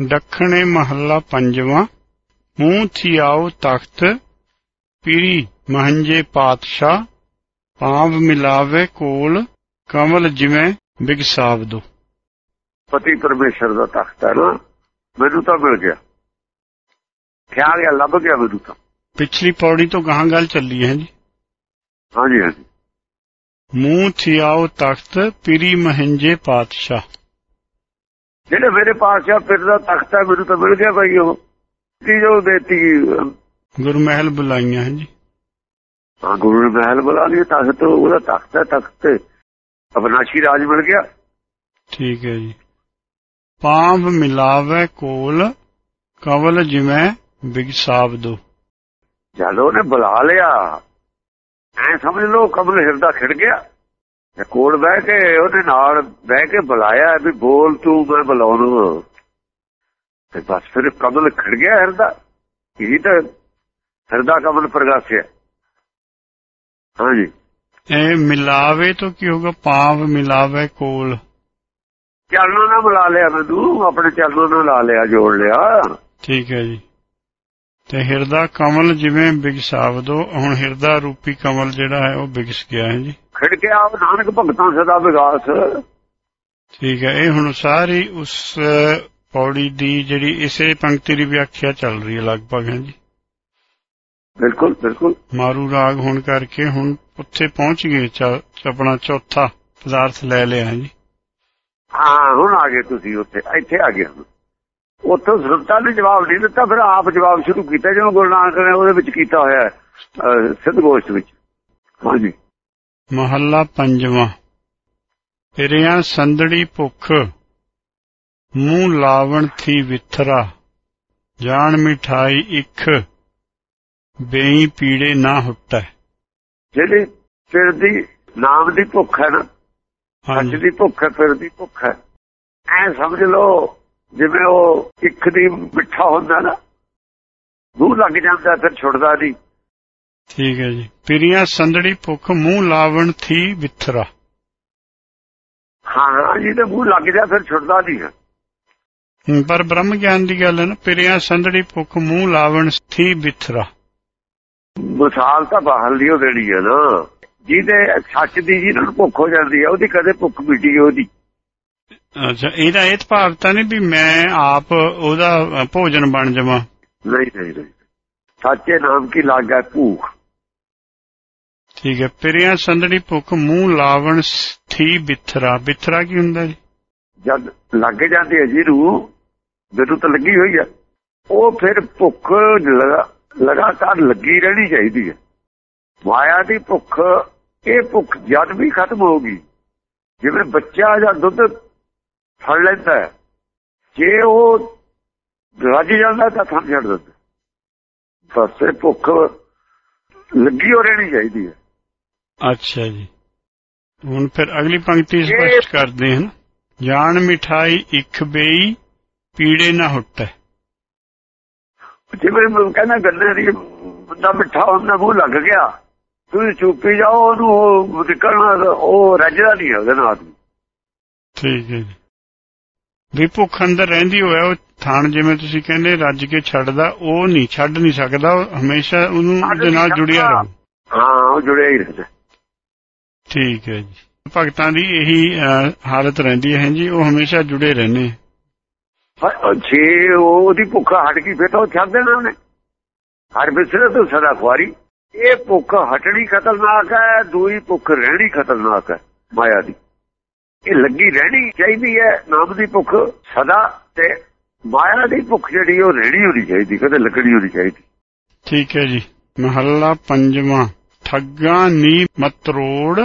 ਦੱਖਣੇ ਮਹੱਲਾ ਪੰਜਵਾਂ ਮੂੰਹ ਥਿਆਉ ਤਖਤ ਪੀਰੀ ਮਹੰਜੇ ਪਾਤਸ਼ਾਹ ਪਾਵ ਮਿਲਾਵੇ ਕੋਲ ਕਮਲ ਜਿਵੇਂ ਬਿਗਸਾਵਦੋ ਪਤੀ ਪਰਮੇਸ਼ਰ ਦਾ ਤਖਤ ਹੈ ਨਾ ਮੈਨੂੰ ਤਾਂ ਮਿਲ ਗਿਆ। ਖਿਆਲ ਗਿਆ ਲੱਭ ਗਿਆ ਮੈਨੂੰ ਤਾਂ। ਪਿਛਲੀ ਪੌੜੀ ਤੋਂ ਗਾਂ ਗੱਲ ਚੱਲੀ ਹੈ ਜੀ। ਹਾਂਜੀ ਹਾਂਜੀ। ਮੂੰਹ ਥਿਆਉ ਤਖਤ ਪੀਰੀ ਮਹੰਜੇ ਪਾਤਸ਼ਾਹ। ਜਿਹੜੇ ਮੇਰੇ ਪਾਤਸ਼ਾਹ ਫਿਰ ਦਾ ਤਖਤ ਹੈ ਮੈਨੂੰ ਤਾਂ ਮਿਲ ਗਿਆ ਭਾਈ ਉਹ। ਕੀ ਜੋ ਦੇਤੀ? ਗੁਰਮਹਿਲ ਬੁਲਾਈਆਂ ਹੈ ਜੀ। ਹਾਂ ਗੁਰੂ ਨੇ ਮਹਿਲ ਬੁਲਾ ਲਈ ਤਖਤ ਉਹਦਾ ਤਖਤ ਹੈ ਤਖਤ ਅਬਨਾਸ਼ੀ ਰਾਜ ਮਿਲ ਗਿਆ। ਠੀਕ ਹੈ ਜੀ। ਪਾਵ ਮਿਲਾਵੇ ਕੋਲ ਕਵਲ ਜਿਵੇਂ ਬਿਗਸਾਵਦੋ ਜਦ ਉਹਨੇ ਬੁਲਾ ਲਿਆ ਐ ਸਮਝ ਲਓ ਕਮਲ ਹਿਰਦਾ ਖਿੜ ਗਿਆ। ਕੋਲ ਬਹਿ ਕੇ ਉਹਦੇ ਨਾਲ ਬਹਿ ਕੇ ਬੁਲਾਇਆ ਵੀ ਬੋਲ ਤੂੰ ਮੈਂ ਬੁਲਾਉਣਾ ਤੇ ਬਸ ਫਿਰ ਕਮਲ ਖਿੜ ਗਿਆ ਹਿਰਦਾ। ਇਹੀ ਤਾਂ ਹਿਰਦਾ ਕਮਲ ਪ੍ਰਗਾਸਿਆ। ਹਾਂਜੀ। ਇਹ ਮਿਲਾਵੇ ਤੋਂ ਕੀ ਹੋਗਾ ਪਾਵ ਮਿਲਾਵੇ ਕੋਲ। ਚਰਨੋਂ ਨਾਲ ਬੁਲਾ ਲਿਆ ਮੈਨੂੰ ਆਪਣੇ ਚਰਨੋਂ ਨਾਲ ਲਾ ਲਿਆ ਜੋੜ ਲਿਆ। ਠੀਕ ਹੈ ਜੀ। ਤੇ ਹਿਰਦਾ ਕਮਲ ਜਿਵੇਂ ਬਿਗਸਾਵਦੋ ਹੁਣ ਹਿਰਦਾ ਰੂਪੀ ਕਮਲ ਜਿਹੜਾ ਹੈ ਉਹ ਬਿਗਸ ਗਿਆ ਹੈ ਜੀ। ਖਿੜ ਗਿਆ ਉਹ ਨਾਨਕ ਭਗਤਾਂ ਸਦਾ ਵਿਗਾਸ। ਠੀਕ ਹੈ ਇਹ ਹੁਣ ਸਾਰੀ ਉਸ ਪੌੜੀ ਦੀ ਜਿਹੜੀ ਇਸੇ ਪੰਕਤੀ ਦੀ ਵਿਆਖਿਆ ਚੱਲ ਰਹੀ ਹੈ ਲਗਭਗ ਹੈ ਜੀ। ਬਿਲਕੁਲ ਬਿਲਕੁਲ। ਮਾਰੂ ਰਾਗ ਹੋਣ ਕਰਕੇ ਹੁਣ ਉੱਥੇ ਪਹੁੰਚ ਗਏ ਆਪਣਾ ਚੌਥਾ ਪਦਾਰਥ ਲੈ ਲਿਆ ਜੀ। ਹਾਂ ਹੁਣ ਆ ਗਏ ਤੁਸੀਂ ਉੱਥੇ ਇੱਥੇ ਆ ਗਏ ਹੁਣ। ਉੱਥੋਂ ਸੁਰਤਾ ਨੇ ਜਵਾਬ ਨਹੀਂ ਦਿੱਤਾ ਫਿਰ ਆਪ ਜਵਾਬ ਸ਼ੁਰੂ ਕੀਤਾ ਜਿਵੇਂ ਗੁਰੂ ਨਾਨਕ ਨੇ ਉਹਦੇ ਵਿੱਚ ਕੀਤਾ ਹੋਇਆ ਸਿੱਧ ਗੋਸ਼ਟ ਵਿੱਚ। ਹਾਂਜੀ। ਮਹੱਲਾ ਪੰਜਵਾਂ। ਫਿਰਿਆ ਸੰਦੜੀ ਭੁੱਖ ਮੂੰਹ ਲਾਵਣ ਥੀ ਵਿਥਰਾ ਜਾਣ ਮਿਠਾਈ ਇਖ ਬੇਈ ਪੀੜੇ ਨਾ ਹੁੱਟੈ। ਜਿਹੜੀ ਫਿਰ ਦੀ ਨਾਮ ਦੀ ਭੁੱਖ ਹੈ ਨਾ ਸੱਚ ਹਾਂਜੀ ਦੀ ਭੁੱਖ ਹੈ ਫਿਰ ਦੀ ਭੁੱਖ ਹੈ। ਐ ਸਮਝ ਲਓ ਜਿਵੇਂ ਉਹ ਇੱਕ ਦੀ ਮਿੱਠਾ ਹੁੰਦਾ ਨਾ ਮੂੰਹ ਲੱਗ ਜਾਂਦਾ ਫਿਰ ਛੁੱਟਦਾ ਨਹੀਂ। ਠੀਕ ਹੈ ਜੀ। ਫਿਰਿਆ ਸੰਦੜੀ ਭੁੱਖ ਮੂੰਹ ਲਾਵਣ ਥੀ ਵਿਥਰਾ। ਹਾਂ ਜਿਹਦੇ ਮੂੰਹ ਲੱਗ ਜਾ ਫਿਰ ਛੁੱਟਦਾ ਨਹੀਂ ਪਰ ਬ੍ਰਹਮ ਗਿਆਨ ਦੀ ਗੱਲ ਹੈ ਨਾ ਫਿਰਿਆ ਸੰਦੜੀ ਭੁੱਖ ਮੂੰਹ ਲਾਵਣ ਥੀ ਵਿਥਰਾ। ਮਿਸਾਲ ਤਾਂ ਬਾਹਰ ਲਿਓ ਦੇਣੀ ਹੈ ਨਾ। ਜਿਹਦੇ ਸੱਚ ਦੀ ਜਿਹਨਾਂ ਨੂੰ ਭੁੱਖ ਹੋ ਜਾਂਦੀ ਹੈ ਉਹਦੀ ਕਦੇ ਭੁੱਖ ਮਿਟੀ ਉਹਦੀ ਅੱਛਾ ਇਹਦਾ ਇਹ ਤਾਂ ਭਾਵ ਤਾਂ ਨਹੀਂ ਵੀ ਮੈਂ ਆਪ ਉਹਦਾ ਭੋਜਨ ਬਣ ਜਾਵਾਂ? ਨਹੀਂ ਨਹੀਂ ਨਹੀਂ। ਸੱਚੇ ਨਾਮ ਕੀ ਲਾਗਾ ਭੂਖ? ਠੀਕ ਹੈ ਫਿਰਿਆ ਸੰਦੜੀ ਭੁੱਖ ਮੂੰਹ ਲਾਵਣ ਥੀ ਬਿਥਰਾ। ਬਿਥਰਾ ਕੀ ਹੁੰਦਾ ਜੀ? ਜਦ ਲੱਗ ਜਾਂਦੀ ਹੈ ਜਿਹਨੂੰ ਜਦੋਂ ਤਾਂ ਲੱਗੀ ਹੋਈ ਹੈ ਉਹ ਫਿਰ ਭੁੱਖ ਲਗਾ- ਲਗਾਤਾਰ ਲੱਗੀ ਰਹਿਣੀ ਚਾਹੀਦੀ ਹੈ। ਮਾਇਆ ਦੀ ਭੁੱਖ ਇਹ ਭੁੱਖ ਜਦ ਵੀ ਖਤਮ ਹੋਗੀ ਜਿਵੇਂ ਬੱਚਾ ਜਾਂ ਦੁੱਧ ਫੜ ਲੈਂਦਾ ਜੇ ਉਹ ਰੱਜ ਜਾਂਦਾ ਤਾਂ ਥੰਮ ਛੱਡ ਦਿੰਦਾ ਬਸ ਭੁੱਖ ਲੱਗੀ ਹੋ ਰਹਿਣੀ ਚਾਹੀਦੀ ਹੈ। ਅੱਛਾ ਜੀ। ਹੁਣ ਫਿਰ ਅਗਲੀ ਪੰਕਤੀ ਸਪਸ਼ਟ ਕਰਦੇ ਹਨ। ਜਾਣ ਮਿਠਾਈ ਇਖ ਬੇਈ ਪੀੜੇ ਨਾ ਹੁੱਟੈ। ਜਿਵੇਂ ਮੈਂ ਕਹਿੰਦਾ ਗੰਨੇ ਦੀ ਬੰਦਾ ਮਿੱਠਾ ਹੁੰਦਾ ਮੂੰਹ ਲੱਗ ਗਿਆ ਤੁਸੀਂ ਚੁੱਪੀ ਜਾਓ ਉਹਨੂੰ ਉਹ ਨਿਕਲਣਾ ਉਹ ਰੱਜਦਾ ਨਹੀਂ ਉਹਦੇ ਨਾਲ ਠੀਕ ਹੈ ਜੀ। ਵੀ ਭੁੱਖ ਅੰਦਰ ਰਹਿੰਦੀ ਹੋਇਆ ਉਹ ਥਾਣ ਜਿਵੇਂ ਤੁਸੀਂ ਕਹਿੰਦੇ ਰੱਜ ਕੇ ਛੱਡਦਾ ਉਹ ਨਹੀਂ ਛੱਡ ਨਹੀਂ ਸਕਦਾ ਉਹ ਹਮੇਸ਼ਾ ਉਹਨੂੰ ਉਹਦੇ ਨਾਲ ਜੁੜਿਆ ਰਹੂ। ਹਾਂ ਉਹ ਜੁੜਿਆ ਹੀ ਰਹਿੰਦਾ ਠੀਕ ਹੈ ਜੀ। ਭਗਤਾਂ ਦੀ ਇਹੀ ਹਾਲਤ ਰਹਿੰਦੀ ਹੈ ਜੀ ਉਹ ਹਮੇਸ਼ਾ ਜੁੜੇ ਰਹਿੰਦੇ ਜੇ ਉਹਦੀ ਭੁੱਖ ਹਟ ਗਈ ਫਿਰ ਤਾਂ ਉਹ ਛੱਡ ਦੇਣਾ ਉਹਨੇ। ਹਰ ਬਿਸਰੇ ਤੋਂ ਸਦਾ ਖੁਆਰੀ। ਇਹ ਭੁੱਖ ਹਟਣੀ ਖਤਰਨਾਕ ਹੈ ਦੂਈ ਭੁੱਖ ਰਹਿਣੀ ਖਤਰਨਾਕ ਹੈ ਮਾਇਆ ਦੀ। ਇਹ ਲੱਗੀ ਰਹਿਣੀ ਚਾਹੀਦੀ ਹੈ ਨਾਮ ਦੀ ਭੁੱਖ ਸਦਾ ਤੇ ਮਾਇਆ ਦੀ ਭੁੱਖ ਜਿਹੜੀ ਉਹ ਰਹਿਣੀ ਹੋਣੀ ਚਾਹੀਦੀ ਕਦੇ ਲੱਗਣੀ ਹੋਣੀ ਚਾਹੀਦੀ। ਠੀਕ ਹੈ ਜੀ। ਮਹੱਲਾ ਪੰਜਵਾਂ ਠੱਗਾ ਨੀ ਮਤਰੋੜ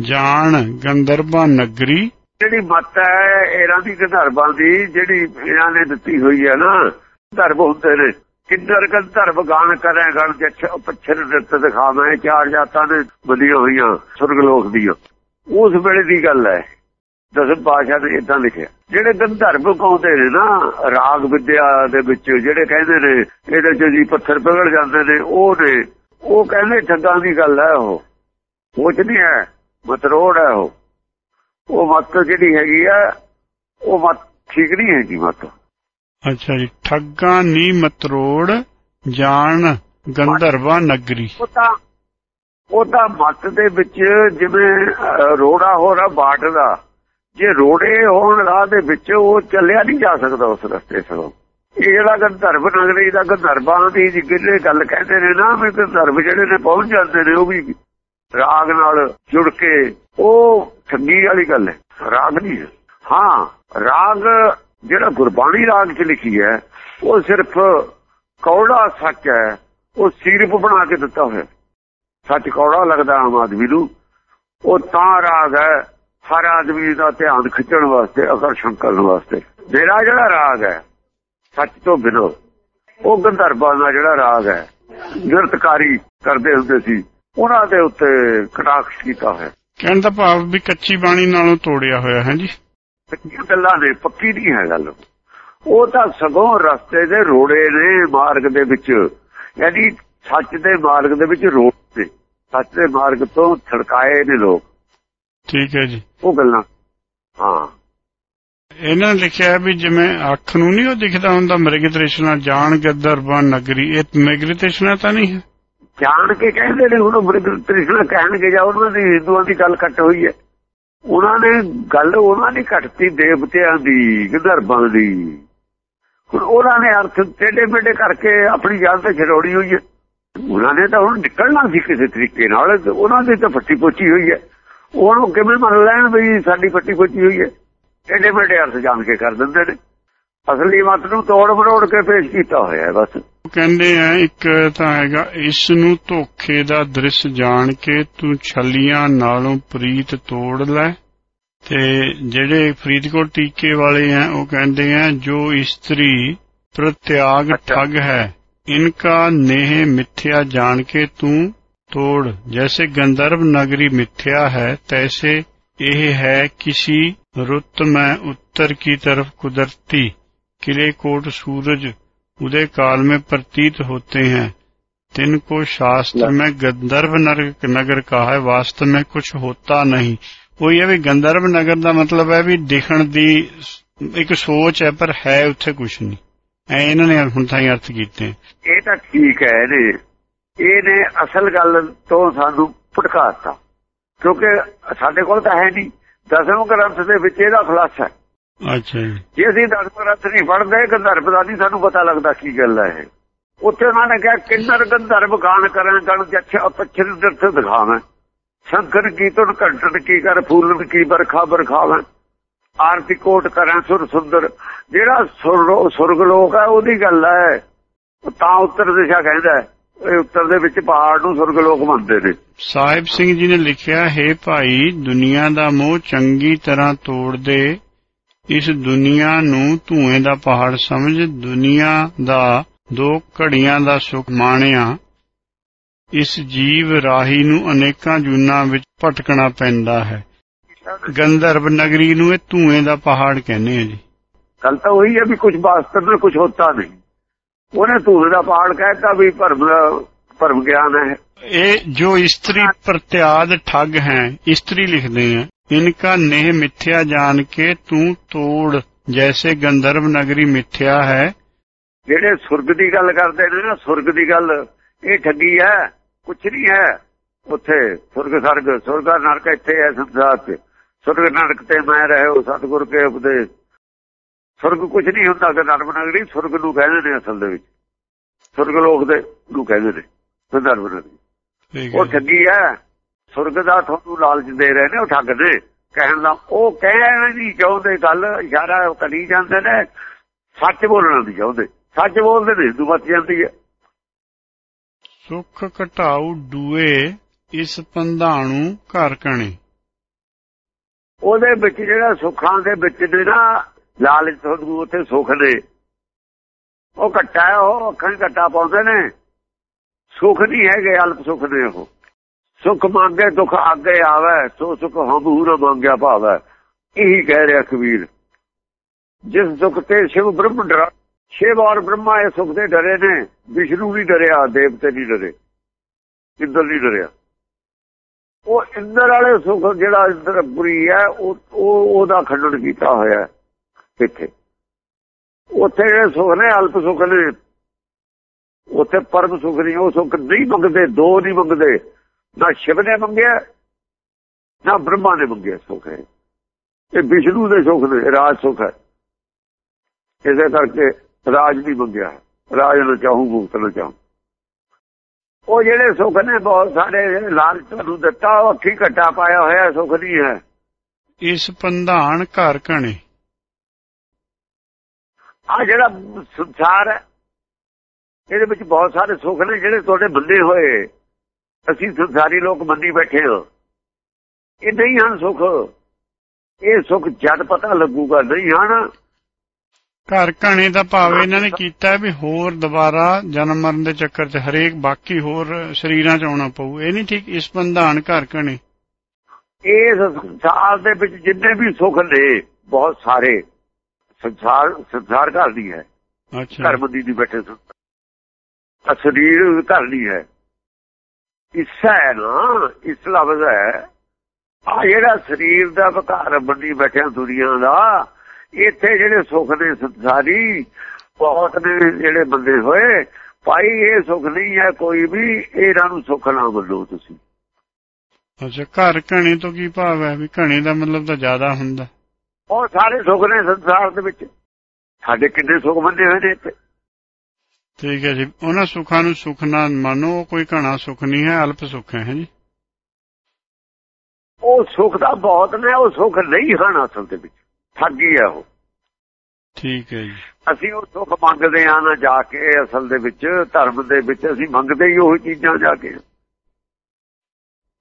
ਜਾਣ ਗੰਦਰਬਾ ਨਗਰੀ। ਜਿਹੜੀ ਮੱਤ ਹੈ ਇਹਨਾਂ ਦੀ ਗੰਧਰਬਾਂ ਦੀ ਜਿਹੜੀ ਇਹਨਾਂ ਨੇ ਦਿੱਤੀ ਹੋਈ ਹੈ ਨਾ ਧਰਮ ਹੁੰਦੇ ਨੇ। ਕਿੰਦਰ ਧਰਮ ਗਾਣ ਕਰੇ ਗਣ ਜਛ ਪੱਛਰ ਦਿੱਤ ਦਿਖਾਵੇਂ ਚਾਰ ਜਾਤਾਂ ਨੇ ਬਲੀਆਂ ਹੋਈਆਂ ਸੁਰਗ ਲੋਕ ਦੀਆਂ। ਉਸ ਵੇਲੇ ਦੀ ਗੱਲ ਹੈ। ਦਸਮ ਪਾਸ਼ਾ ਨੇ ਇਦਾਂ ਲਿਖਿਆ। ਜਿਹੜੇ ਗੰਧਰਵ ਕਹਉਂਦੇ ਨੇ ਨਾ ਰਾਗ ਵਿਦਿਆ ਦੇ ਵਿੱਚ ਜਿਹੜੇ ਕਹਿੰਦੇ ਨੇ ਇਹਦੇ ਚ ਜੀ ਪੱਥਰ ਪਿਘਲ ਜਾਂਦੇ ਨੇ ਉਹ ਨੇ ਉਹ ਕਹਿੰਦੇ ਠੱਗਾਂ ਦੀ ਗੱਲ ਹੈ ਉਹ। ਉਹ ਚ ਨਹੀਂ ਹੈ ਮਤਰੋੜ ਹੈ ਉਹ। ਉਹ ਮੱਤ ਜਿਹੜੀ ਹੈਗੀ ਆ ਉਹ ਮੱਤ ਠੀਕ ਨਹੀਂ ਹੈਗੀ ਮੱਤ। ਅੱਛਾ ਜੀ ਠੱਗਾ ਨੀ ਮਤਰੋੜ ਜਾਣ ਗੰਧਰਵਾ ਨਗਰੀ। ਉਹ ਤਾਂ ਉਹ ਤਾਂ ਮੱਤ ਦੇ ਵਿੱਚ ਜਿਵੇਂ ਰੋੜਾ ਹੋ ਰਿਹਾ ਬਾਟ ਦਾ ਜੇ ਰੋੜੇ ਹੋਣ ਰਾਹ ਦੇ ਵਿੱਚ ਉਹ ਚੱਲਿਆ ਨਹੀਂ ਜਾ ਸਕਦਾ ਉਸ ਰਸਤੇ ਸਗੋਂ ਇਹ ਜਿਹੜਾ ਗੰਧਰਵ ਨਗਰੀ ਦਾ ਗੰਧਰਵਾਂ ਦੀ ਜਿਹੜੇ ਗੱਲ ਕਹਿੰਦੇ ਨੇ ਨਾ, ਵੀ ਗੰਧਰਵ ਜਿਹੜੇ ਨੇ ਪਹੁੰਚ ਜਾਂਦੇ ਨੇ, ਉਹ ਵੀ ਰਾਗ ਨਾਲ ਜੁੜ ਕੇ, ਉਹ ਠੱਗੀ ਵਾਲੀ ਗੱਲ ਹੈ, ਰਾਗ ਨਹੀਂ ਹੈ। ਹਾਂ, ਰਾਗ ਜਿਹੜਾ ਗੁਰਬਾਣੀ ਰਾਗ 'ਚ ਲਿਖੀ ਹੈ, ਉਹ ਸਿਰਫ ਕੌੜਾ ਸੱਚ ਹੈ, ਉਹ ਸਿਰਫ ਬਣਾ ਕੇ ਦਿੱਤਾ ਹੋਇਆ। ਸੱਚ ਕੌੜਾ ਲੱਗਦਾ ਆਮ ਆਦਮੀ ਨੂੰ, ਉਹ ਤਾਂ ਰਾਗ ਹੈ ਹਰ ਆਦਮੀ ਦਾ ਧਿਆਨ ਖਿੱਚਣ ਵਾਸਤੇ ਆਕਰਸ਼ਣ ਕਰਨ ਵਾਸਤੇ। ਮੇਰਾ ਜਿਹੜਾ ਰਾਗ ਹੈ ਸੱਚ ਤੋਂ ਬਿਨੋ ਉਹ ਗੰਧਰਵਾਂ ਦਾ ਜਿਹੜਾ ਰਾਗ ਹੈ ਨਿਰਤਕਾਰੀ ਕਰਦੇ ਹੁੰਦੇ ਸੀ ਉਹਨਾਂ ਦੇ ਉੱਤੇ ਕਟਾਕਸ਼ ਕੀਤਾ ਹੈ ਕਹਿਣ ਦਾ ਭਾਵ ਵੀ ਕੱਚੀ ਬਾਣੀ ਨਾਲੋਂ ਤੋੜਿਆ ਹੋਇਆ ਹੈ ਜੀ? ਸੱਚੀਆਂ ਗੱਲਾਂ ਨੇ ਪੱਕੀ ਨਹੀਂ ਹੈ ਗੱਲ। ਉਹ ਤਾਂ ਸਗੋਂ ਰਸਤੇ ਦੇ ਰੋੜੇ ਨੇ ਮਾਰਗ ਦੇ ਵਿੱਚ। ਯਾਨੀ ਸੱਚ ਦੇ ਮਾਰਗ ਦੇ ਵਿੱਚ ਰੋੜ ਸੱਚ ਦੇ ਮਾਰਗ ਤੋਂ ਛੜਕਾਏ ਨੇ ਲੋਕ। ਠੀਕ ਹੈ ਜੀ। ਉਹ ਗੱਲਾਂ। ਹਾਂ। ਇਹਨਾਂ ਨੇ ਲਿਖਿਆ ਵੀ ਜਿਵੇਂ ਅੱਖ ਨੂੰ ਨਹੀਂ ਉਹ ਦਿਖਦਾ ਹੁੰਦਾ ਮ੍ਰਿਗ ਤ੍ਰਿਸ਼ਨਾ ਜਾਣ ਗੰਧਰਵਾ ਨਗਰੀ ਇਹ ਮ੍ਰਿਗ ਤ੍ਰਿਸ਼ਨਾ ਤਾਂ ਨਹੀਂ ਹੈ? ਜਾਣ ਕੇ ਕਹਿੰਦੇ ਨੇ ਹੁਣ ਮ੍ਰਿਗ ਤ੍ਰਿਸ਼ਨਾ ਕਹਿਣਗੇ ਜਾਂ ਉਹਨਾਂ ਦੀ ਹਿੰਦੂਆਂ ਦੀ ਗੱਲ ਕੱਟ ਹੋਈ ਹੈ। ਉਹਨਾਂ ਨੇ ਗੱਲ ਉਹਨਾਂ ਦੀ ਘਟਤੀ ਦੇਵਤਿਆਂ ਦੀ ਗੰਧਰਵਾਂ ਦੀ। ਹੁਣ ਉਹਨਾਂ ਨੇ ਅਰਥ ਟੇਡੇ ਮੇਡੇ ਕਰਕੇ ਆਪਣੀ ਜਾਨ ਤੇ ਛੜੋੜੀ ਹੋਈ ਹੈ। ਉਹਨਾਂ ਨੇ ਤਾਂ ਹੁਣ ਨਿਕਲਣਾ ਸੀ ਕਿਸੇ ਤਰੀਕੇ ਨਾਲ ਉਹਨਾਂ ਦੀ ਤਾਂ ਫੱਟੀ ਪੋਚੀ ਹੋਈ ਹੈ। ਉਹਨੂੰ ਕਿਵੇਂ ਮੰਨ ਲੈਣ ਵੀ ਸਾਡੀ ਫੱਟੀ ਪੋਚੀ ਹੋਈ ਹੈ? ਟੇਡੇ ਮੇਡੇ ਅਰਥ ਜਾਣ ਕੇ ਕਰ ਦਿੰਦੇ ਨੇ। ਅਸਲੀ ਮਤ ਨੂੰ ਤੋੜ ਮਰੋੜ ਕੇ ਪੇਸ਼ ਕੀਤਾ ਹੋਇਆ ਹੈ ਬਸ। ਉਹ ਕਹਿੰਦੇ ਆ ਇੱਕ ਤਾਂ ਹੈਗਾ ਇਸ ਨੂੰ ਧੋਖੇ ਦਾ ਦ੍ਰਿਸ਼ ਜਾਣ ਕੇ ਤੂੰ ਛੱਲੀਆਂ ਨਾਲੋਂ ਪ੍ਰੀਤ ਤੋੜ ਲੈ। ਤੇ ਜਿਹੜੇ ਫਰੀਦਕੋਟ ਟੀਕੇ ਵਾਲੇ ਆ ਉਹ ਕਹਿੰਦੇ ਆ ਜੋ ਇਸਤਰੀ ਪ੍ਰਤਿਆਗ ਠੱਗ ਹੈ ਇਨਕਾ ਨੇਹ ਮਿਥਿਆ ਜਾਣ ਕੇ ਤੂੰ ਤੋੜ ਜੈਸੇ ਗੰਧਰਵ ਨਗਰੀ ਮਿਥਿਆ ਹੈ ਤੈਸੇ ਇਹ ਹੈ किसी रुत में उत्तर की तरफ कुदरती किले कोट सूरज उदय काल में प्रतीत होते हैं तिनको शास्त्र में गंधर्व नर- नगर कहा है वास्तव में कुछ होता नहीं ਉਹ ਇਹ ਵੀ ਗੰਧਰਵ ਨਗਰ ਦਾ ਮਤਲਬ ਹੈ ਵੀ ਦਿਖਣ ਦੀ ਇੱਕ ਸੋਚ ਹੈ ਪਰ ਹੈ ਉੱਥੇ ਕੁਝ ਨਹੀਂ ਐ ਇਹਨਾਂ ਨੇ ਹੁਣ ਤਾਈਂ ਅਰਥ ਕੀਤੇ ਇਹ ਤਾਂ ਠੀਕ ਹੈ ਨੇ ਇਹਨੇ ਅਸਲ ਗੱਲ ਤੋਂ ਸਾਨੂੰ ਭਟਕਾਤਾ ਕਿਉਂਕਿ ਸਾਡੇ ਕੋਲ ਤਾਂ ਹੈ ਨਹੀਂ। ਦਸਵੇਂ ਗ੍ਰੰਥ ਦੇ ਵਿੱਚ ਇਹਦਾ ਖੁਲਾਸਾ ਹੈ। ਅੱਛਾ ਜੀ। ਜੇ ਅਸੀਂ ਦਸਵੇਂ ਗ੍ਰੰਥ ਨਹੀਂ ਪੜ੍ਹਦੇ ਗੰਧਰਵ ਦਾ ਨਹੀਂ ਸਾਨੂੰ ਪਤਾ ਲੱਗਦਾ ਕੀ ਗੱਲ ਹੈ ਉੱਥੇ ਉਹਨਾਂ ਨੇ ਕਿਹਾ ਕਿੰਨਰ ਗੰਧਰਵ ਗਾਣ ਕਰਾਂ ਗਣ ਜੱਛ ਅਪਛਰ ਦਰਥ ਦਿਖਾਵਾਂ। ਸ਼ੰਕਰ ਕੀ ਤੁਨ ਘੰਟਨ ਕੀ ਕਰ ਫੂਲਨ ਕੀ ਬਰਖਾ ਬਰਖਾਵਾਂ ਆਰਤੀ ਕੋਟ ਕਰਾਂ ਸੁਰ ਸੁੰਦਰ। ਜਿਹੜਾ ਸੁਰ- ਸੁਰਗ ਲੋਕ ਹੈ ਉਹਦੀ ਗੱਲ ਹੈ। ਤਾਂ ਉੱਤਰ ਦਿਸ਼ਾ ਕਹਿੰਦਾ ਹੈ। ਇਹ ਉੱਤਰ ਦੇ ਵਿੱਚ ਪਹਾੜ ਨੂੰ ਸੁਰਗ ਲੋਕ ਮੰਨਦੇ ਨੇ। ਸਾਹਿਬ ਸਿੰਘ ਜੀ ਨੇ ਲਿਖਿਆ ਹੈ ਭਾਈ ਦੁਨੀਆ ਦਾ ਮੋਹ ਚੰਗੀ ਤਰ੍ਹਾਂ ਤੋੜ ਦੇ। ਇਸ ਦੁਨੀਆ ਨੂੰ ਧੂਏ ਦਾ ਪਹਾੜ ਸਮਝ। ਦੁਨੀਆ ਦਾ ਦੋ ਘੜੀਆਂ ਦਾ ਸੁਖ ਮਾਣਿਆ। ਇਸ ਜੀਵ ਰਾਹੀ ਨੂੰ ਅਨੇਕਾਂ ਜੂਨਾਂ ਵਿੱਚ ਭਟਕਣਾ ਪੈਂਦਾ ਹੈ। ਗੰਧਰਵ ਨਗਰੀ ਨੂੰ ਇਹ ਧੂਏ ਦਾ ਪਹਾੜ ਕਹਿੰਦੇ ਆ ਜੀ। ਗੱਲ ਤਾਂ ਉਹੀ ਹੈ ਵੀ ਕੁਝ ਵਾਸਤਵ ਵਿੱਚ ਕੁਝ ਹੁੰਦਾ ਨਹੀਂ। ਉਹਨੇ ਧੂੜ ਦਾ ਪਾੜ ਕਹਿਤਾ ਵੀ ਭਰਮ ਭਰਮ ਗਿਆਨ ਹੈ। ਇਹ ਜੋ ਇਸਤਰੀ ਪ੍ਰਤਿਆਦ ਠੱਗ ਹੈ ਇਸਤਰੀ ਲਿਖਦੇ ਆ ਇਨਕਾ ਨੇਹ ਮਿੱਥਿਆ ਜਾਣ ਕੇ ਤੂੰ ਤੋੜ ਜੈਸੇ ਗੰਧਰਵ ਨਗਰੀ ਮਿੱਥਿਆ ਹੈ। ਜਿਹੜੇ ਸੁਰਗ ਦੀ ਗੱਲ ਕਰਦੇ ਨੇ ਨਾ ਸੁਰਗ ਦੀ ਗੱਲ ਇਹ ਠੱਗੀ ਹੈ ਕੁਛ ਨਹੀਂ ਹੈ। ਉੱਥੇ ਸੁਰਗ ਸਰਗ ਸੁਰਗਾ ਨਰਕ ਇੱਥੇ ਹੈ ਸੰਸਾਰ ਸੁਰਗ ਨਰਕ ਤੇ ਮੈਂ ਰਹੇ ਰਹੋ ਸਤਿਗੁਰ ਕੇ ਉਪਦੇਸ਼। ਸੁਰਗ ਕੁਝ ਨਹੀਂ ਹੁੰਦਾ ਕਿ ਨਰਮ ਨਗਰੀ ਸੁਰਗ ਨੂੰ ਕਹਿੰਦੇ ਨੇ ਅਸਲ ਦੇ ਵਿੱਚ। ਸੁਰਗ ਲੋਕ ਦੇ ਨੂੰ ਕਹਿੰਦੇ ਨੇ ਸੰਦਰਭ ਨਗਰੀ। ਉਹ ਠੱਗੀ ਹੈ ਸੁਰਗ ਦਾ ਤੁਹਾਨੂੰ ਲਾਲਚ ਦੇ ਰਹੇ ਨੇ ਉਹ ਠੱਗਦੇ ਕਹਿਣ ਦਾ ਉਹ ਕਹਿਣਾ ਨਹੀਂ ਚਾਹੁੰਦੇ ਗੱਲ ਇਸ਼ਾਰਾ ਕਰੀ ਜਾਂਦੇ ਨੇ ਸੱਚ ਬੋਲਣਾ ਨਹੀਂ ਚਾਹੁੰਦੇ। ਸੱਚ ਬੋਲਦੇ ਨੇ ਦੂ ਮੱਚ ਜਾਂਦੀ ਹੈ। ਸੁਖ ਘਟਾਉ ਡੂਏ ਇਸ ਪੰਧਾਣੂ ਘਰ ਕਣੇ। ਉਹਦੇ ਵਿੱਚ ਜਿਹੜਾ ਸੁੱਖਾਂ ਦੇ ਵਿੱਚ ਦੇ ਨਾ ਲਾਲਚ ਤੁਹਾਨੂੰ ਉੱਥੇ ਸੁਖ ਨੇ ਉਹ ਘਟਾ ਹੈ, ਉਹ ਅੱਖਾਂ 'ਚ ਘਟਾ ਪਾਉਂਦੇ ਨੇ। ਸੁਖ ਨਹੀਂ ਹੈਗੇ, ਅਲਪ ਸੁੱਖ ਨੇ ਉਹ। ਸੁੱਖ ਮੰਗੇ ਦੁੱਖ ਅੱਗੇ ਆਵੇ, ਸੋ ਸੁਖ ਹਮੂ ਨਾ ਮੰਗਿਆ ਭਾਵੈ। ਇਹੀ ਕਹਿ ਰਿਹਾ ਕਬੀਰ। ਜਿਸ ਸੁੱਖ ਤੇ ਸ਼ਿਵ ਬ੍ਰਹਮ ਡਰਾ, ਸ਼ਿਵ ਔਰ ਬ੍ਰਹਮਾ ਇਹ ਸੁਖ ਦੇ ਡਰੇ ਨੇ। ਵਿਸ਼ਨੂੰ ਵੀ ਡਰਿਆ, ਦੇਵਤੇ ਨਹੀਂ ਡਰੇ। ਇੰਦਰ ਨਹੀਂ ਡਰਿਆ। ਉਹ ਇੰਦਰ ਵਾਲੇ ਸੁਖ ਜਿਹੜਾ ਇੰਦਰ ਬੁਰੀ ਹੈ ਉਹ ਉਹਦਾ ਖੰਡਨ ਕੀਤਾ ਹੋਇਆ ਹੈ। ਇੱਥੇ ਉੱਥੇ ਜਿਹੜੇ ਸੁਖ ਨੇ, ਅਲਪ ਸੁਖ ਨੇ, ਉੱਥੇ ਪਰਮ ਸੁਖ ਨਹੀਂ ਉਹ ਸੁਖ ਨਹੀਂ ਮੰਗਦੇ, ਦੋ ਨਹੀਂ ਮੰਗਦੇ। ਨਾ ਸ਼ਿਵ ਨੇ ਮੰਗਿਆ, ਨਾ ਬ੍ਰਹਮਾ ਨੇ ਮੰਗਿਆ ਸੁਖ ਹੈ ਇਹ ਵਿਸ਼ਨੂੰ ਦੇ ਸੁਖ ਨੇ ਰਾਜ ਸੁਖ ਹੈ। ਇਸੇ ਕਰਕੇ ਰਾਜ ਨਹੀਂ ਮੰਗਿਆ। ਰਾਜ ਨੂੰ ਚਾਹੂੰ ਮੁਕਤ ਨੂੰ ਚਾਹੂੰ। ਉਹ ਜਿਹੜੇ ਸੁਖ ਨੇ, ਬਹੁਤ ਸਾਰੇ ਲਾਲਚ ਤੁਹਾਨੂੰ ਦਿੱਤਾ, ਉਹ ਅੱਖੀ ਘਟਾ ਪਾਇਆ ਹੋਇਆ ਸੁਖ ਨਹੀਂ ਹੈ। ਇਸ ਪੰਧਾਨ ਘਰ ਘਣੇ ਆ ਜਿਹੜਾ ਸੰਸਾਰ ਹੈ ਇਹਦੇ ਵਿੱਚ ਬਹੁਤ ਸਾਰੇ ਸੁੱਖ ਨੇ ਜਿਹੜੇ ਤੁਹਾਡੇ ਬੰਦੇ ਹੋਏ। ਅਸੀਂ ਸੰਸਾਰੀ ਲੋਕ ਬੰਦੀ ਬੈਠੇ ਹਾਂ। ਇਹ ਨਹੀਂ ਹਨ ਸੁੱਖ। ਇਹ ਸੁੱਖ ਜਦ ਪਤਾ ਲੱਗੂਗਾ ਨਹੀਂ ਹਨ। ਘਰ ਘਣੇ ਦਾ ਭਾਵ ਇਹਨਾਂ ਨੇ ਕੀਤਾ ਵੀ ਹੋਰ ਦੁਬਾਰਾ ਜਨਮ ਮਰਨ ਦੇ ਚੱਕਰ 'ਚ ਹਰੇਕ ਬਾਕੀ ਹੋਰ ਸਰੀਰਾਂ 'ਚ ਆਉਣਾ ਪਊ। ਇਹ ਨਹੀਂ ਠੀਕ ਇਸ ਬੰਧਾਨ ਘਰ ਘਣੇ ਇਸ ਸੰਸਾਰ ਦੇ ਵਿੱਚ ਜਿੰਨੇ ਵੀ ਸੁੱਖ ਨੇ ਬਹੁਤ ਸਾਰੇ ਸੰਸਾਰ ਸੰਸਾਰ ਘਰ ਦੀ ਹੈ। ਅੱਛਾ। ਘਰ ਬੰਦੀ ਦੀ ਬੈਠੇ ਸਰੀਰ ਘਰ ਨਹੀਂ ਹੈ। ਇਸਾ ਹੈ ਨਾ ਇਸ ਲਫ਼ਜ਼ ਹੈ ਆ ਜਿਹੜਾ ਸਰੀਰ ਦਾ ਵਿਕਾਰ ਬੰਦੀ ਬੈਠਿਆ ਦੁਨੀਆ ਦਾ ਇੱਥੇ ਜਿਹੜੇ ਸੁੱਖ ਨੇ ਸੰਸਾਰੀ ਬਹੁਤ ਨੇ ਜਿਹੜੇ ਬੰਦੇ ਹੋਏ ਭਾਈ ਇਹ ਸੁੱਖ ਨਹੀਂ ਹੈ ਕੋਈ ਵੀ ਇਹਨਾਂ ਨੂੰ ਸੁੱਖ ਨਾ ਮੰਨੋ ਤੁਸੀਂ। ਅੱਛਾ ਘਰ ਘਣੇ ਤੋਂ ਕੀ ਭਾਵ ਹੈ? ਵੀ ਘਣੇ ਦਾ ਮਤਲਬ ਤਾਂ ਜ਼ਿਆਦਾ ਹੁੰਦਾ। ਉਹ ਸਾਰੇ ਸੁੱਖ ਨੇ ਸੰਸਾਰ ਦੇ ਵਿੱਚ। ਸਾਡੇ ਕਿੰਨੇ ਸੁੱਖ ਮੰਨੇ ਹੋਏ ਨੇ ਇੱਥੇ। ਠੀਕ ਹੈ ਜੀ। ਉਹਨਾਂ ਸੁੱਖਾਂ ਨੂੰ ਸੁੱਖ ਨਾ ਮੰਨੋ ਕੋਈ ਘਣਾ ਸੁੱਖ ਨਹੀਂ ਹੈ ਅਲਪ ਸੁੱਖ ਹੈ ਜੀ। ਉਹ ਸੁੱਖ ਦਾ ਬਹੁਤ ਨੇ ਉਹ ਸੁੱਖ ਨਹੀਂ ਹਨ ਅਸਲ ਦੇ ਵਿੱਚ। ਠੱਗੀ ਹੈ ਉਹ। ਠੀਕ ਹੈ ਜੀ। ਅਸੀਂ ਉਹ ਸੁੱਖ ਮੰਗਦੇ ਆ ਨਾ ਜਾ ਕੇ ਅਸਲ ਦੇ ਵਿੱਚ ਧਰਮ ਦੇ ਵਿੱਚ ਅਸੀਂ ਮੰਗਦੇ ਹੀ ਉਹ ਚੀਜ਼ਾਂ ਜਾ ਕੇ।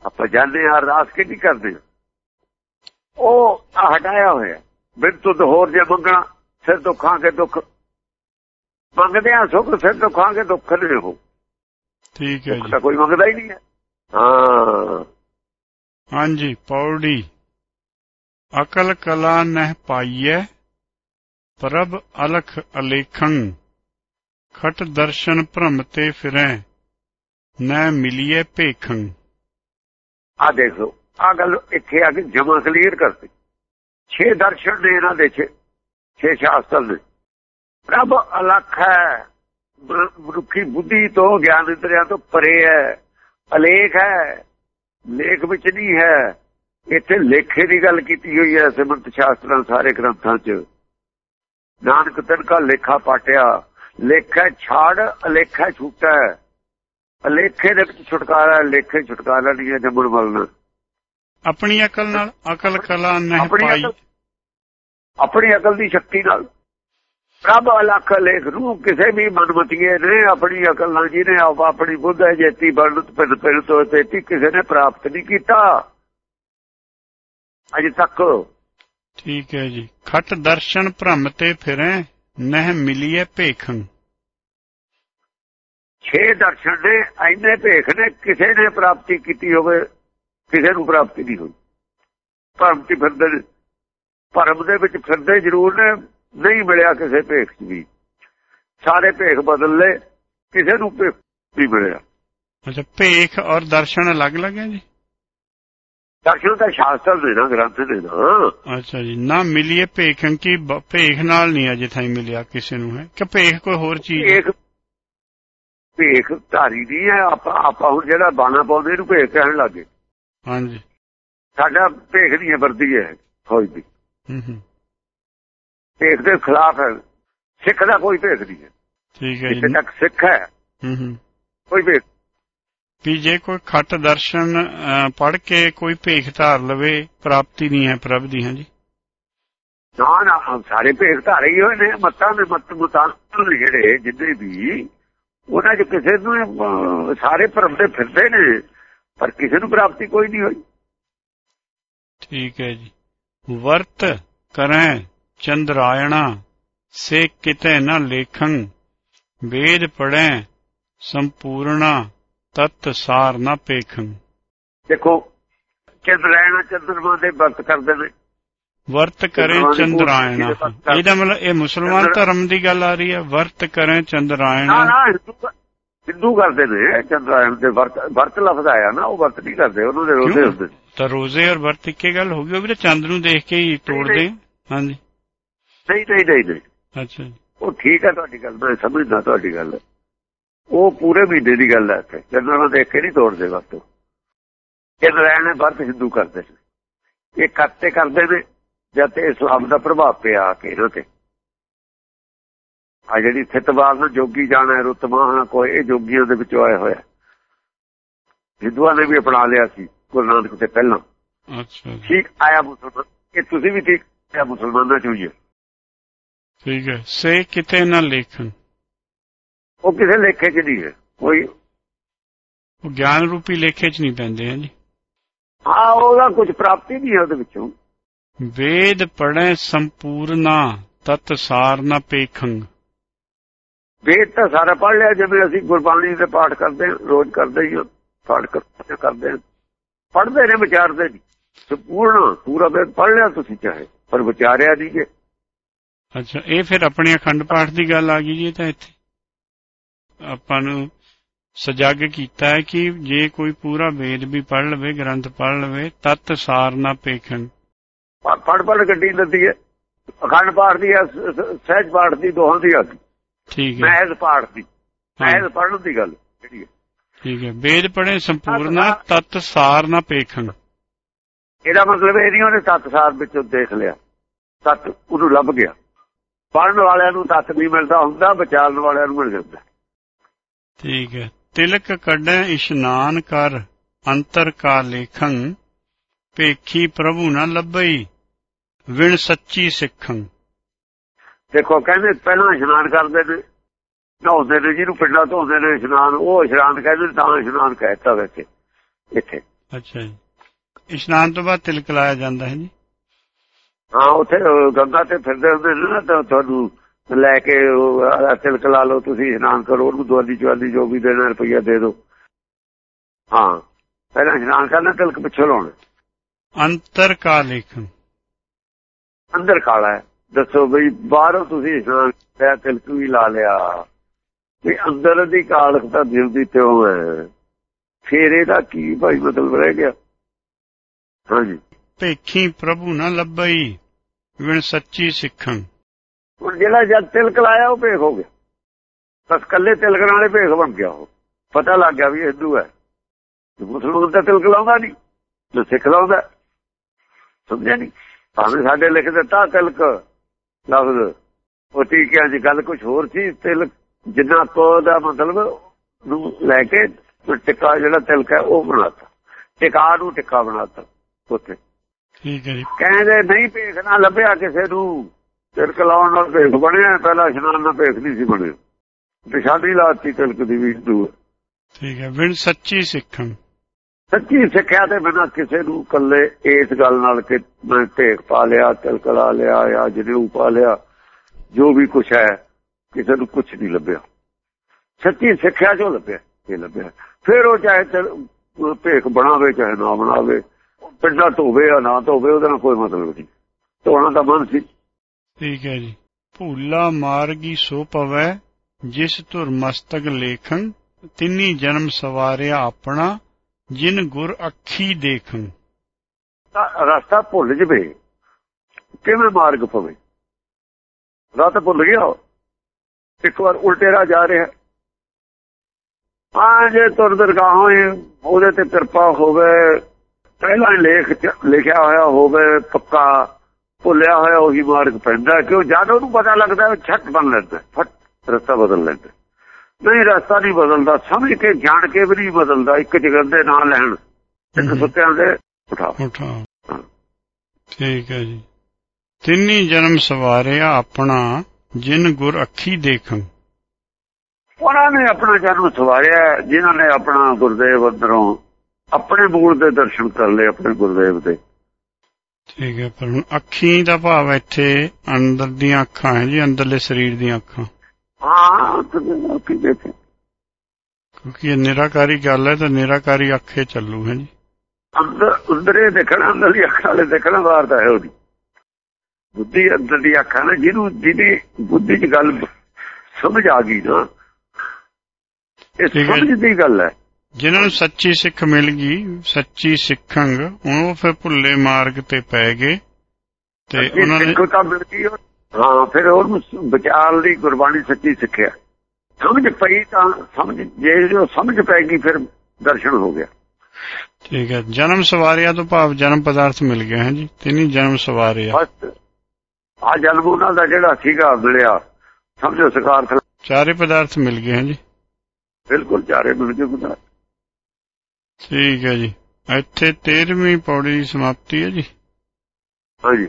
ਆਪਾਂ ਜਾਂਦੇ ਆ ਅਰਦਾਸ ਕਿ ਨਹੀਂ ਕਰਦੇ ਉਹ ਹਟਾਇਆ ਹੋਇਆ। ਬਿਨ ਤੁਧ ਹੋਰ ਜੇ ਮੰਗਣਾ ਫਿਰ ਦੁੱਖਾਂ ਕੇ ਦੁੱਖ। ਮੰਗਦੇ ਆ ਸੁੱਖ ਫਿਰ ਦੁੱਖਾਂ ਕੇ ਦੁੱਖ ਨੇ ਉਹ ਠੀਕ ਹੈ ਜੀ। ਤਾਂ ਕੋਈ ਮੰਗਦਾ ਹੀ ਨਹੀਂ ਹੈ। ਹਾਂ। ਹਾਂਜੀ ਪੌੜੀ। ਅਕਲ ਕਲਾ ਨਹਿ ਪਾਈਐ ਪ੍ਰਭ ਅਲਖ ਅਲੇਖੰ। ਖਟ ਦਰਸ਼ਨ ਭ੍ਰਮ ਤੇ ਫਿਰੈ ਨੈ ਮਿਲੀਐ ਭੇਖੰ। ਆ ਦੇਖੋ ਆ ਗੱਲ ਇੱਥੇ ਆ ਕੇ ਜਮਾ ਕਲੀਅਰ ਕਰਤੀ। ਛੇ ਦਰਸ਼ਨ ਨੇ ਇਹਨਾਂ ਦੇ ਛੇ ਛੇ ਸ਼ਾਸਤਰ ਨੇ। ਰੱਬ ਅਲੱਖ ਹੈ ਮਨੁੱਖੀ ਬੁੱਧੀ ਤੋਂ ਗਿਆਨ ਇੰਦਰੀਆਂ ਤੋਂ ਪਰੇ ਹੈ, ਅਲੇਖ ਹੈ, ਲੇਖ ਵਿੱਚ ਨਹੀਂ ਹੈ। ਇੱਥੇ ਲੇਖੇ ਦੀ ਗੱਲ ਕੀਤੀ ਹੋਈ ਹੈ ਸਿਮਰਤ ਸ਼ਾਸਤਰਾਂ ਸਾਰੇ ਗ੍ਰੰਥਾਂ 'ਚ। ਨਾਨਕ ਤਨ ਲੇਖਾ ਪਾਟਿਆ, ਲੇਖਾ ਛਾੜ, ਅਲੇਖਾ ਛੁੱਟਾ ਅਲੇਖੇ ਦੇ ਵਿੱਚ ਛੁਟਕਾਰਾ, ਲੇਖੇ ਛੁਟਕਾਰਾ ਨਹੀਂ ਹੈ ਜੰਮਣ ਵਾਲਣਾ ਆਪਣੀ ਅਕਲ ਨਾਲ ਅਕਲ ਕਲਾ ਨਹਿ ਪਾਈ। ਆਪਣੀ ਅਕਲ ਦੀ ਸ਼ਕਤੀ ਨਾਲ। ਰੱਬ ਅਲੱਖ ਲੇਖ ਨੂੰ ਕਿਸੇ ਵੀ ਮਨਮਤੀਏ ਨੇ ਆਪਣੀ ਅਕਲ ਨਾਲ ਜਿਹਨੇ ਆਪ ਆਪਣੀ ਬੁੱਧ ਹੈ ਜੇਤੀ ਬਰਨਤ ਪਿੰਡ ਪਿੰਡ ਤੋਂ ਤੇਤੀ ਕਿਸੇ ਨੇ ਪ੍ਰਾਪਤ ਨਹੀਂ ਕੀਤਾ। ਅਜੇ ਤੱਕ ਠੀਕ ਹੈ ਜੀ। ਖਟ ਦਰਸ਼ਨ ਭ੍ਰਮ ਤੇ ਫਿਰੈ ਨਹਿ ਮਿਲੀਐ ਭੇਖੰ। ਛੇ ਦਰਸ਼ਨ ਨੇ ਐਨੇ ਭੇਖ ਨੇ ਕਿਸੇ ਨੇ ਪ੍ਰਾਪਤੀ ਕੀਤੀ ਹੋਵੇ। ਕਿਸੇ ਨੂੰ ਪ੍ਰਾਪਤੀ ਨਹੀਂ ਹੋਈ। ਭਰਮ ਚ ਫਿਰਦੇ ਭਰਮ ਦੇ ਵਿੱਚ ਫਿਰਦੇ ਜ਼ਰੂਰ ਨੇ ਨਹੀਂ ਮਿਲਿਆ ਕਿਸੇ ਭੇਖ ਵੀ। ਸਾਰੇ ਭੇਖ ਬਦਲ ਲਏ ਕਿਸੇ ਨੂੰ ਭੇਖ ਨਹੀਂ ਮਿਲਿਆ। ਅੱਛਾ ਭੇਖ ਔਰ ਦਰਸ਼ਨ ਅਲੱਗ-ਅਲੱਗ ਹੈ ਜੀ? ਦਰਸ਼ਨ ਦਾ ਸ਼ਾਸਤਰ ਦੇ ਨਾ ਗ੍ਰੰਥ ਦੇ ਨਾ। ਅੱਛਾ ਜੀ ਨਾ ਮਿਲੀਏ ਭੇਖੰ ਕੀ ਭੇਖ ਨਾਲ ਨਹੀਂ ਅਜੇ ਤਾਈਂ ਮਿਲਿਆ ਕਿਸੇ ਨੂੰ ਹੈ? ਕਿ ਭੇਖ ਕੋਈ ਹੋਰ ਚੀਜ਼ ਹੈ? ਭੇਖ ਧਾਰੀ ਨਹੀਂ ਹੈ ਆਪਾਂ ਆਪਾਂ ਹੁਣ ਜਿਹੜਾ ਬਾਣਾ ਪਾਉਂਦੇ ਇਹਨੂੰ ਭੇਖ ਕਹਿਣ ਲੱਗੇ ਹਾਂਜੀ। ਸਾਡਾ ਭੇਖ ਹੈ ਵਰਦੀ ਹੈ ਫੌਜ ਦੀ। ਹੂੰ ਹੂੰ। ਭੇਖ ਦੇ ਖਿਲਾਫ ਹੈ। ਸਿੱਖ ਦਾ ਕੋਈ ਭੇਖ ਨਹੀਂ ਹੈ। ਠੀਕ ਹੈ ਜਿੱਥੇ ਤੱਕ ਸਿੱਖ ਹੈ। ਹੂੰ ਹੂੰ। ਕੋਈ ਭੇਖ ਵੀ ਜੇ ਕੋਈ ਖੱਟ ਦਰਸ਼ਨ ਪੜ ਕੇ ਕੋਈ ਭੇਖ ਧਾਰ ਲਵੇ ਪ੍ਰਾਪਤੀ ਨਹੀਂ ਹੈ ਪ੍ਰਭ ਦੀ ਹਾਂਜੀ? ਨਾ ਨਾ ਸਾਰੇ ਭੇਖ ਧਾਰੇ ਹੀ ਹੋਏ ਨੇ। ਮੱਤਾਂ ਦੇ ਮੱਤ ਮੁਤਾਬਕ ਜਿਹੜੇ ਜਿੰਨੇ ਵੀ ਉਹਨਾਂ 'ਚ ਕਿਸੇ ਨੂੰ ਸਾਰੇ ਭਰਮ ਦੇ ਫਿਰਦੇ ਨੇ। ਪਰ ਕਿਸੇ ਨੂੰ ਪ੍ਰਾਪਤੀ ਕੋਈ ਨਹੀਂ ਹੋਈ। ਠੀਕ ਹੈ ਜੀ। ਵਰਤ ਕਰੈ ਚੰਦਰਾਇਣਾ ਸੇ ਕਿਤੇ ਨਾ ਲੇਖੰ ਵੇਦ ਪੜੈ ਸੰਪੂਰਣਾ ਤਤ ਸਾਰ ਨਾ ਪੇਖੰ। ਦੇਖੋ ਚੰਦਰੈਣਾ ਚੰਦਰਮਾ ਦੇ ਵਰਤ ਕਰਦੇ ਨੇ। ਵਰਤ ਕਰੇ ਚੰਦਰਾਇਣਾ। ਇਹਦਾ ਮਤਲਬ ਇਹ ਮੁਸਲਮਾਨ ਧਰਮ ਦੀ ਗੱਲ ਆ ਰਹੀ ਹੈ ਵਰਤ ਕਰੇ ਨਾ ਚੰਦਰਾਇਣਾ ਨਾ ਹਿੰਦੂ ਹਿੰਦੂ ਕਰਦੇ ਨੇ ਚੰਦਰਾਇਣ ਦੇ ਵਰਤ ਵਰਤ ਲਫ਼ਜ਼ ਆਇਆ ਨਾ ਉਹ ਵਰਤ ਨਹੀਂ ਕਰਦੇ ਉਹਨਾਂ ਦੇ ਰੋਜ਼ੇ? ਹੁੰਦੇ ਨੇ। ਤਾਂ ਰੋਜ਼ੇ ਔਰ ਵਰਤ ਇੱਕੇ ਗੱਲ ਹੋ ਗਈ ਉਹ ਵੀ ਤਾਂ ਚੰਦ ਨੂੰ ਦੇਖ ਕੇ ਹੀ ਤੋੜਦੇ। ਹਾਂਜੀ। ਨਹੀਂ ਨਹੀਂ ਨਹੀਂ ਅੱਛਾ। ਉਹ ਠੀਕ ਹੈ ਤੁਹਾਡੀ ਗੱਲ ਮੈਂ ਸਮਝਦਾ ਤੁਹਾਡੀ ਗੱਲ। ਉਹ ਪੂਰੇ ਮਹੀਨੇ ਦੀ ਗੱਲ ਹੈ ਇੱਥੇ। ਜਨਰਲ ਦੇਖ ਕੇ ਨਹੀਂ ਤੋੜਦੇ ਵਕਤ ਇਹ ਨਰਾਇਣ ਵਰਤ ਹਿੰਦੂ ਕਰਦੇ ਨੇ। ਇਹ ਕਰਤੇ ਕਰਦੇ ਨੇ ਜਦ ਤੇ ਇਸਲਾਮ ਦਾ ਪ੍ਰਭਾਵ ਪਿਆ ਕੇ ਇਹਨਾਂ ਤੇ। ਆ ਜਿਹੜੀ ਸਤਵਾਲ ਨੂੰ ਜੋਗੀ ਜਾਣਾ ਰੁਤਮਾਨ ਕੋਈ ਇਹ ਜੋਗੀਆਂ ਦੇ ਵਿੱਚੋਂ ਆਏ ਹੋਇਆ। ਹਿੰਦੂਆਂ ਨੇ ਵੀ ਅਪਣਾ ਲਿਆ ਸੀ ਗੁਰੂ ਨਾਨਕ ਤੇ ਪਹਿਲਾਂ। ਅੱਛਾ ਠੀਕ ਆਇਆ ਮੁਸਲਮਾਨ ਇਹ ਤੁਸੀਂ ਵੀ ਠੀਕ ਆਇਆ ਮੁਸਲਮਾਨਾਂ ਚ ਹੈ ਠੀਕ ਹੈ। ਸੇ ਕਿਤੇ ਨਾ ਲੇਖਣ। ਉਹ ਕਿਸੇ ਲੇਖੇ 'ਚ ਨਹੀਂ ਹੈ ਕੋਈ ਉਹ ਗਿਆਨ ਰੂਪੀ ਲੇਖੇ 'ਚ ਨਹੀਂ ਪੈਂਦੇ ਹਨ ਜੀ। ਹਾਂ ਉਹਦਾ ਕੁਝ ਪ੍ਰਾਪਤੀ ਨਹੀਂ ਹੈ ਉਹਦੇ ਵਿੱਚੋਂ। ਵੇਦ ਪੜੈ ਸੰਪੂਰਨਾ ਤਤ ਸਾਰ ਨ ਪੇਖੰ ਵੇਦ ਤਾਂ ਸਾਰਾ ਪੜ ਲਿਆ ਜਿਵੇਂ ਅਸੀਂ ਗੁਰਬਾਣੀ ਦੇ ਪਾਠ ਕਰਦੇ ਰੋਜ਼ ਕਰਦੇ ਹੀ ਪਾਠ ਕਰਦੇ। ਪੜ੍ਹਦੇ ਨੇ ਵਿਚਾਰਦੇ ਨਹੀਂ। ਸੰਪੂਰਨ ਪੂਰਾ ਵੇਦ ਪੜ ਲਿਆ ਤੁਸੀਂ ਚਾਹੇ ਪਰ ਵਿਚਾਰਿਆ ਨਹੀਂ ਜੇ। ਅੱਛਾ ਇਹ ਫਿਰ ਆਪਣੇ ਅਖੰਡ ਪਾਠ ਦੀ ਗੱਲ ਆ ਗਈ ਜੀ ਤਾਂ ਇੱਥੇ। ਆਪਾਂ ਨੂੰ ਸਜਗ ਕੀਤਾ ਹੈ ਕਿ ਜੇ ਕੋਈ ਪੂਰਾ ਵੇਦ ਵੀ ਪੜ ਲਵੇ ਗ੍ਰੰਥ ਪੜ ਲਵੇ ਤਤ ਸਾਰ ਨਾ ਪੇਖਣ। ਪੜ ਪੜ ਗੱਡੀ ਲੱਦੀ ਹੈ। ਅਖੰਡ ਪਾਠ ਦੀ ਸਹਿਜ ਪਾਠ ਦੀ ਦੋਹਾਂ ਦੀ ਆ ਗਈ। ਠੀਕ ਹੈ। ਮਹਿਜ਼ ਪਾਠ ਦੀ ਮਹਿਜ਼ ਪੜਨ ਦੀ ਗੱਲ ਜਿਹੜੀ ਹੈ। ਠੀਕ ਹੈ। ਵੇਦ ਪੜੇ ਸੰਪੂਰਨਾ ਤਤ ਸਾਰ। ਨਾ ਪੇਖਣ। ਇਹਦਾ ਮਤਲਬ ਇਹ ਨਹੀਂ ਉਹਨੇ ਤੱਤ ਸਾਰ ਵਿੱਚੋਂ ਦੇਖ ਲਿਆ। ਤੱਤ ਉਹਨੂੰ ਲੱਭ ਗਿਆ। ਪੜਨ ਵਾਲਿਆਂ ਨੂੰ ਤੱਤ ਨਹੀਂ ਮਿਲਦਾ ਹੁੰਦਾ ਵਿਚਾਰਨ ਵਾਲਿਆਂ ਨੂੰ ਮਿਲ ਜਾਂਦਾ। ਠੀਕ ਹੈ। ਤਿਲਕ ਕੱਢੈ ਇਸ਼ਨਾਨ ਕਰ ਅੰਤਰ ਕਾ ਲੇਖੰ ਪੇਖੀ ਪ੍ਰਭੂ ਨਾ ਲੱਭਈ ਵਿਣ ਸੱਚੀ ਸਿੱਖੰ। ਦੇਖੋ ਕਹਿੰਦੇ ਪਹਿਲਾਂ ਇਸ਼ਨਾਨ ਕਰਦੇ ਨੇ। ਨਹਾਉਂਦੇ ਨੇ ਜਿਹਨੂੰ ਪਿੰਡਾਂ ਧੋਂਦੇ ਨੇ ਇਸ਼ਨਾਨ ਉਹ ਇਸ਼ਨਾਨ ਕਹਿੰਦੇ ਤਾਂ ਇਸ਼ਨਾਨ ਕਹਿਤਾ ਵੈਸੇ ਇੱਥੇ ਅੱਛਾ ਜੀ। ਇਸ਼ਨਾਨ ਤੋਂ ਬਾਅਦ ਤਿਲਕ ਲਾਇਆ ਜਾਂਦਾ ਹੈ ਜੀ? ਹਾਂ ਉੱਥੇ ਗੰਗਾ ਤੇ ਫਿਰਦੇ ਹੁੰਦੇ ਨੇ ਨਾ ਤਾਂ ਤੁਹਾਨੂੰ ਲੈ ਕੇ ਤਿਲਕ ਲਾ ਲਓ ਤੁਸੀਂ ਇਸ਼ਨਾਨ ਕਰੋ ਉਹਨੂੰ ਦਵਾਲੀ ਚਵਾਲੀ ਜੋ ਵੀ ਦੇਣਾ ਰੁਪਈਆ ਦੇ ਦਿਓ। ਹਾਂ ਪਹਿਲਾਂ ਇਸ਼ਨਾਨ ਕਰਨਾ ਤਿਲਕ ਪਿੱਛੇ ਲਾਉਣਾ। ਅੰਤਰ ਕਾ ਲੇਖਨ ਅੰਦਰ ਕਾਲਾ ਹੈ। ਦੱਸੋ ਬਈ ਬਾਹਰੋਂ ਤੁਸੀਂ ਇਸ਼ਨਾਨ ਕਰਿਆ ਤਿਲਕ ਵੀ ਲਾ ਲਿਆ। ਵੀ ਅੰਦਰ ਦੀ ਕਾਲਖ ਤਾਂ ਦਿਲ ਦੀ ਤਿਉ ਹੈ। ਫੇਰ ਇਹਦਾ ਕੀ ਭਾਈ ਮਤਲਬ ਰਹਿ ਗਿਆ? ਹਾਂਜੀ। ਭੇਖੀ ਪ੍ਰਭੂ ਨਾ ਲੱਭਈ ਵਿਣ ਸੱਚੀ ਸਿੱਖਣ। ਹੁਣ ਜਿਹੜਾ ਜਦ ਤਿਲਕ ਲਾਇਆ ਉਹ ਭੇਖ ਹੋ ਗਿਆ। ਬਸ ਕੱਲੇ ਤਿਲਕਣ ਵਾਲੇ ਭੇਖ ਬਣ ਗਿਆ ਉਹ। ਪਤਾ ਲੱਗ ਗਿਆ ਵੀ ਹਿੰਦੂ ਹੈ। ਤੇ ਮੁਸਲਮਾਨ ਤਾਂ ਤਿਲਕ ਲਾਉਂਦਾ ਨਹੀਂ ਤੇ ਸਿੱਖ ਲਾਉਂਦਾ। ਸਮਝਿਆ ਨਹੀਂ? ਭਾਵੇਂ ਸਾਡੇ ਲਿਖ ਦਿੱਤਾ ਤਿਲਕ ਲਫ਼ਜ਼। ਉਹ ਟੀਕਿਆਂ ਦੀ ਗੱਲ ਕੁਝ ਹੋਰ ਸੀ ਤਿਲਕ ਜਿੰਨਾ ਕੋ ਦਾ ਮਤਲਬ ਨੂੰ ਲੈ ਕੇ ਟਿੱਕਾ ਜਿਹੜਾ ਤਿਲਕ ਹੈ ਉਹ ਬਣਾਤਾ। ਟਿਕਾ ਨੂੰ ਟਿੱਕਾ ਬਣਾਤਾ ਉੱਥੇ। ਠੀਕ ਹੈ ਜੀ। ਕਹਿੰਦੇ ਨਹੀਂ ਭੇਖ ਨਾ ਲੱਭਿਆ ਕਿਸੇ ਨੂੰ। ਤਿਲਕ ਲਾਉਣ ਨਾਲ ਭੇਖ ਬਣਿਆ ਪਹਿਲਾਂ ਇਸ਼ਨਾਨ ਨਾਲ ਭੇਖ ਨਹੀਂ ਸੀ ਬਣਿਆ। ਨਿਸ਼ਾਨੀ ਲਾਤੀ ਤਿਲਕ ਦੀ ਵੀ ਹੈ। ਠੀਕ ਹੈ ਵਿਣ ਸੱਚੀ ਸਿੱਖਣ। ਸੱਚੀ ਸਿੱਖਿਆ ਤੇ ਬਿਨਾਂ ਕਿਸੇ ਨੂੰ ਕੱਲੇ ਇਸ ਗੱਲ ਨਾਲ ਕਿ ਮੈਂ ਭੇਖ ਪਾ ਲਿਆ ਤਿਲਕ ਲਾ ਲਿਆ ਜਾਂ ਜਨੇਊ ਪਾ ਲਿਆ, ਜੋ ਵੀ ਕੁਛ ਹੈ, ਕਿਸੇ ਨੂੰ ਕੁਛ ਨਹੀਂ ਲੱਭਿਆ। ਸੱਚੀ ਸਿੱਖਿਆ ਜੋ ਲੱਭਿਆ, ਇਹ ਲੱਭਿਆ। ਫਿਰ ਉਹ ਚਾਹੇ ਭੇਖ ਬਣਾਵੇ, ਚਾਹੇ ਨਾ ਬਣਾਵੇ, ਪਿੰਡਾਂ ਧੋਵੇ ਜਾਂ ਨਾ ਧੋਵੇ ਉਹਦਾ ਨਾਲ ਕੋਈ ਮਤਲਬ ਨਹੀਂ। ਧੋਣਾ ਤਾਂ ਮਨ ਸੀ। ਠੀਕ ਹੈ ਜੀ। ਭੂਲਾ ਮਾਰਗੀ ਸੋ ਪਵੈ, ਜਿਸ ਧੁਰ ਮਸਤਕ ਲੇਖਨ ਤਿੰਨੀ ਜਨਮ ਸਵਾਰਿਆ ਆਪਣਾ ਜਿਨ ਗੁਰ ਅੱਖੀ ਦੇਖਨ ਤਾਂ ਰਸਤਾ ਭੁੱਲ ਜਵੇ, ਕਿਵੇਂ ਮਾਰਗ ਪਵੇ? ਰਾਤ ਭੁੱਲ ਗਿਆ। ਇੱਕ ਵਾਰ ਉਲਟੇ ਰਾਹ ਜਾ ਰਿਹਾ। ਆ ਜੇ ਤੁਰ ਦਰਗਾਹੋਂ ਹੀ ਉਹਦੇ ਤੇ ਕਿਰਪਾ ਹੋਵੇ, ਪਹਿਲਾਂ ਲੇਖ ਲਿਖਿਆ ਹੋਇਆ ਹੋਵੇ, ਪੱਕਾ ਭੁੱਲਿਆ ਹੋਇਆ ਉਹੀ ਮਾਰਗ ਪੈਂਦਾ ਕਿਉਂ? ਜਦ ਉਹਨੂੰ ਪਤਾ ਲੱਗਦਾ ਉਹ ਛੱਟ ਬਣ ਲੈਂਦਾ ਫਟ, ਰਸਤਾ ਬਦਲ ਲੈਂਦਾ ਨਹੀਂ ਰਸਤਾ ਨਹੀਂ ਬਦਲਦਾ। ਸਮਝ ਕੇ ਜਾਣ ਕੇ ਵੀ ਨਹੀਂ ਬਦਲਦਾ ਇੱਕ ਜਗਰ ਦੇ ਨਾਂ ਲੈਣ। ਇੱਕ। ਸੁੱਤਿਆਂ ਦੇ ਉਠਾ ਉਠਾ। ਠੀਕ ਹੈ ਜੀ। ਤਿੰਨੀ ਜਨਮ ਸਵਾਰਿਆ ਆਪਣਾ ਜਿਨ ਗੁਰ ਅੱਖੀ ਦੇਖਨ ਉਹਨਾਂ ਨੇ ਆਪਣਾ ਜਨਮ ਸਵਾਰਿਆ ਜਿਨ੍ਹਾਂ ਨੇ ਆਪਣਾ ਗੁਰਦੇਵ ਅੰਦਰੋਂ ਆਪਣੇ ਮੂਲ ਦੇ ਦਰਸ਼ਨ ਕਰ ਲਏ ਆਪਣੇ ਗੁਰਦੇਵ ਦੇ। ਠੀਕ ਹੈ ਪਰ ਹੁਣ ਅੱਖੀ ਦਾ ਭਾਵ ਇੱਥੇ ਅੰਦਰ ਦੀਆਂ ਅੱਖਾਂ ਹੈ ਜੀ ਅੰਦਰਲੇ ਸਰੀਰ ਦੀਆਂ ਅੱਖਾਂ। ਹਾਂ ਦੇਖੇ ਕਿਉਂਕਿ ਇਹ ਨਿਰਾਕਾਰੀ ਗੱਲ ਹੈ ਤਾਂ ਨਿਰਾਕਾਰੀ ਅੱਖੇ ਚੱਲੂ ਹੈ ਜੀ। ਅੰਦਰ ਅੰਦਰੇ ਦੇਖਣਾ ਅੰਦਰਲੀ ਅੱਖਾਂ ਵਾਲੇ ਦੇਖਣਾ ਵਾਰਦਾ ਹੈ ਉਹਦੀ। ਬੁੱਧੀ ਅੰਦਰ ਦੀ ਅੱਖਾਂ ਨੇ ਜਿਹਨੂੰ ਜਿਹਦੀ ਬੁੱਧੀ 'ਚ ਗੱਲ ਸਮਝ ਆ ਗਈ ਨਾ ਇਹ। ਸਮਝ ਦੀ ਗੱਲ ਹੈ। ਜਿਨ੍ਹਾਂ ਨੂੰ ਸੱਚੀ ਸਿੱਖ ਮਿਲ ਗਈ ਸੱਚੀ ਸਿੱਖੰਗ ਉਹ ਫਿਰ ਭੁੱਲੇ ਮਾਰਗ ਤੇ ਪੈ ਗਏ ਤੇ ਉਹਨਾਂ ਨੇ ਸਿੱਖ ਤਾਂ ਮਿਲ ਗਈ ਹਾਂ ਫਿਰ ਉਹਨੂੰ ਵਿਚਾਰ ਲਈ ਗੁਰਬਾਣੀ ਸੱਚੀ ਸਿੱਖਿਆ। ਸਮਝ ਪਈ ਤਾਂ ਸਮਝ ਜੇ ਜੋ ਸਮਝ ਪੈ ਗਈ ਫਿਰ ਦਰਸ਼ਨ ਹੋ ਗਿਆ। ਠੀਕ ਹੈ ਜਨਮ ਸਵਾਰਿਆ ਤੋਂ ਭਾਵ ਜਨਮ ਪਦਾਰਥ ਮਿਲ ਗਿਆ ਹੈ ਜੀ ਤੇ ਨਹੀਂ ਜਨਮ ਸਵਾਰਿਆ। ਬਸ ਆ ਜਨਮ ਉਹਨਾਂ ਦਾ ਜਿਹੜਾ ਸੀਗਾ ਮਿਲਿਆ। ਸਮਝੋ ਸਕਾਰ ਚਾਰੇ ਪਦਾਰਥ ਮਿਲ ਗਏ ਹੈ ਜੀ। ਬਿਲਕੁਲ ਚਾਰੇ ਮਿਲ ਗਏ ਪਤਾ ਠੀਕ ਹੈ ਜੀ ਇੱਥੇ 13ਵੀਂ ਪੌੜੀ ਦੀ ਸਮਾਪਤੀ ਹੈ ਜੀ। ਹਾਂਜੀ।